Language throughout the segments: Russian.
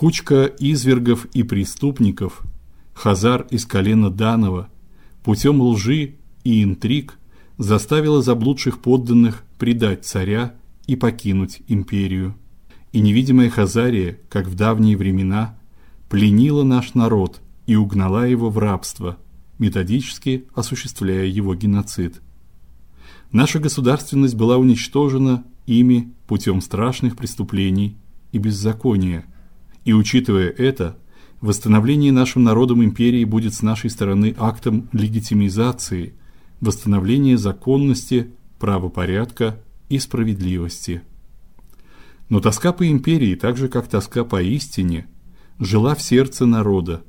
Кучка извергов и преступников, хазар из колена Данова, путем лжи и интриг заставила заблудших подданных предать царя и покинуть империю. И невидимая Хазария, как в давние времена, пленила наш народ и угнала его в рабство, методически осуществляя его геноцид. Наша государственность была уничтожена ими путем страшных преступлений и беззакония. И учитывая это, восстановление нашим народом империи будет с нашей стороны актом легитимизации, восстановления законности, правопорядка и справедливости. Но тоска по империи, так же как тоска по истине, жила в сердце народа,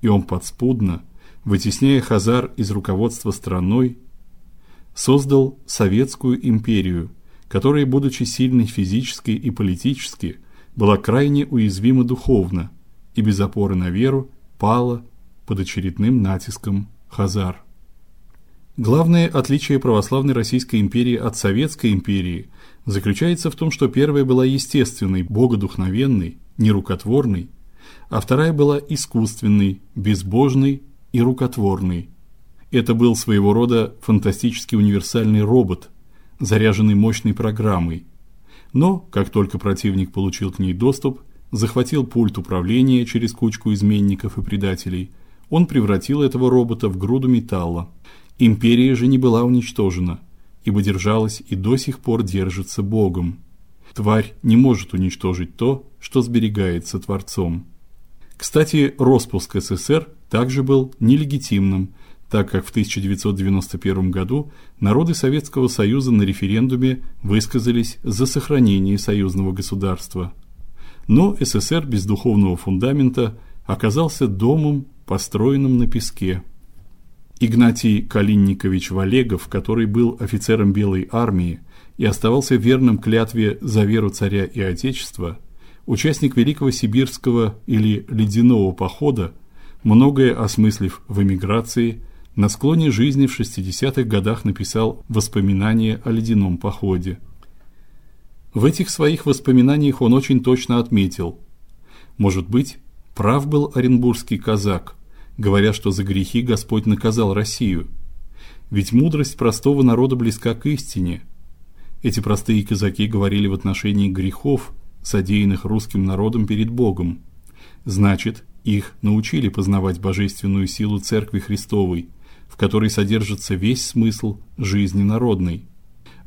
и он подспудно, вытесняя хазар из руководства страной, создал советскую империю, которая, будучи сильной физически и политически, была крайне уязвима духовно и без опоры на веру пала под очередным натиском хазар. Главное отличие православной Российской империи от Советской империи заключается в том, что первая была естественной, богодухновенной, нерукотворной, а вторая была искусственной, безбожной и рукотворной. Это был своего рода фантастический универсальный робот, заряженный мощной программой. Но как только противник получил к ней доступ, захватил пульт управления через кучку изменников и предателей, он превратил этого робота в груду металла. Империя же не была уничтожена, ибо держалась и до сих пор держится Богом. Тварь не может уничтожить то, что сберегается Творцом. Кстати, распуск СССР также был нелегитимным, так как в 1991 году народы Советского Союза на референдуме высказались за сохранение союзного государства. Но СССР без духовного фундамента оказался домом, построенным на песке. Игнатий Калинникович Валегов, который был офицером Белой армии и оставался верным клятве за веру царя и отечества, участник Великого сибирского или ледяного похода, многое осмыслив в эмиграции, на склоне жизни в 60-х годах написал воспоминания о ледяном походе. В этих своих воспоминаниях он очень точно отметил: может быть, прав был оренбургский казак, говоря, что за грехи Господь наказал Россию. Ведь мудрость простого народа близка к истине. Эти простые казаки говорили в отношении грехов, содеянных русским народом перед Богом. Значит, их научили познавать божественную силу церкви Христовой, в которой содержится весь смысл жизни народной.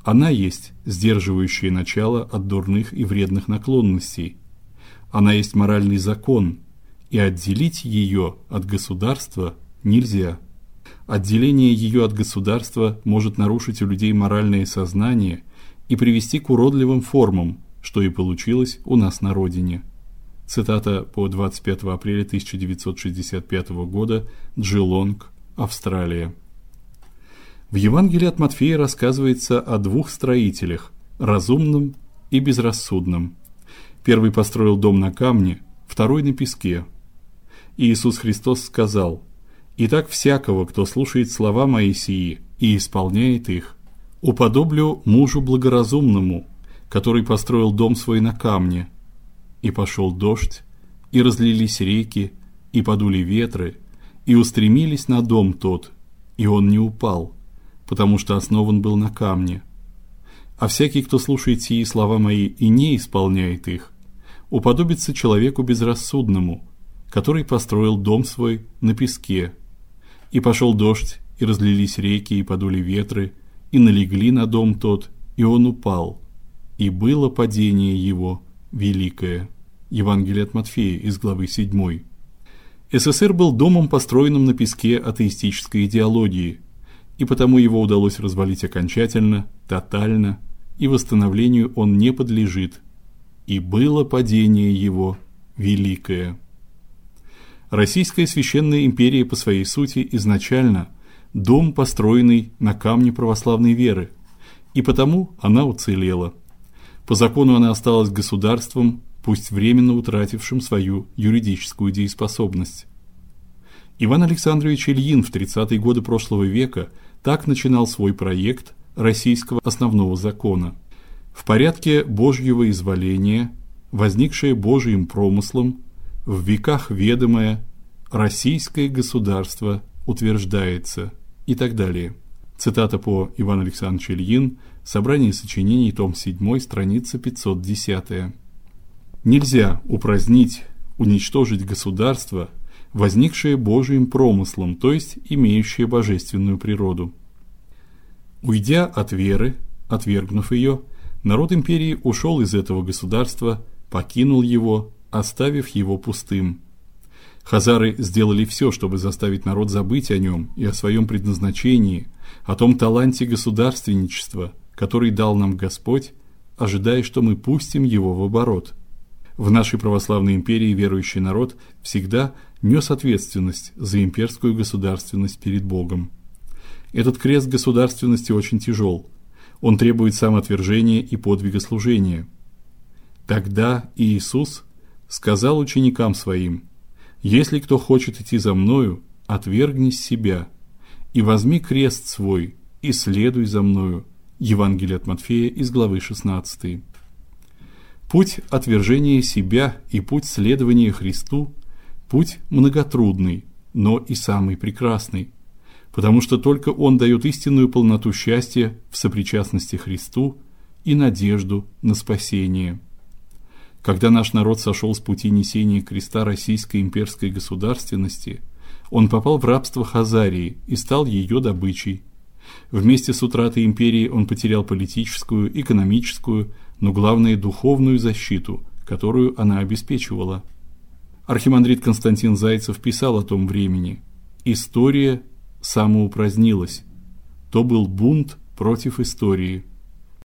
Она есть сдерживающее начало от дурных и вредных наклонностей. Она есть моральный закон, и отделить ее от государства нельзя. Отделение ее от государства может нарушить у людей моральное сознание и привести к уродливым формам, что и получилось у нас на родине. Цитата по 25 апреля 1965 года, Джилонг, Австралия. В Евангелии от Матфея рассказывается о двух строителях, разумном и безрассудном. Первый построил дом на камне, второй на песке. И Иисус Христос сказал: "Итак всякого, кто слушает слова мои сии и исполняет их, уподоблю мужу благоразумному, который построил дом свой на камне, и пошел дождь, и разлились реки, и подули ветры, и устремились на дом тот, и он не упал, потому что основан был на камне. А всякий, кто слушает сии слова мои и не исполняет их, уподобится человеку безрассудному, который построил дом свой на песке. И пошел дождь, и разлились реки, и подули ветры, и налегли на дом тот, и он упал, и было падение его великое. Евангелие от Матфея из главы 7. СССР был домом, построенным на песке атеистической идеологии, и потому его удалось развалить окончательно, тотально, и восстановлению он не подлежит. И было падение его великое. Российская священная империя по своей сути изначально дом, построенный на камне православной веры, и потому она уцелела. По закону она осталась государством, пусть временно утратившим свою юридическую дееспособность. Иван Александрович Ильин в 30-е годы прошлого века так начинал свой проект российского основного закона. В порядке Божьего изволения, возникшее Божьим промыслом, в веках ведомое российское государство утверждается и так далее. Цитата по Иван Александрович Ильин, Собрание сочинений, том 7, страница 510. Нельзя упразднить, уничтожить государство, возникшее Божиим промыслом, то есть имеющее божественную природу. Уйдя от веры, отвергнув ее, народ империи ушел из этого государства, покинул его, оставив его пустым. Хазары сделали все, чтобы заставить народ забыть о нем и о своем предназначении, о том таланте государственничества, который дал нам Господь, ожидая, что мы пустим его в оборот. В нашей православной империи верующий народ всегда нес ответственность за имперскую государственность перед Богом. Этот крест государственности очень тяжел. Он требует самоотвержения и подвига служения. Тогда Иисус сказал ученикам своим: если кто хочет идти за мною, отвергни себя и возьми крест свой и следуй за мною. Евангелие от Матфея из главы 16. Путь отвержения себя и путь следования Христу путь многотрудный, но и самый прекрасный, потому что только он дает истинную полноту счастья в сопричастности Христу и надежду на спасение. Когда наш народ сошел с пути несения креста российской имперской государственности, он попал в рабство Хазарии и стал ее добычей. Вместе с утратой империи он потерял политическую, экономическую, но главное духовную защиту, которую она обеспечивала. Архимандрит Константин Зайцев писал о том времени: "История самоупразднилась. То был бунт против истории".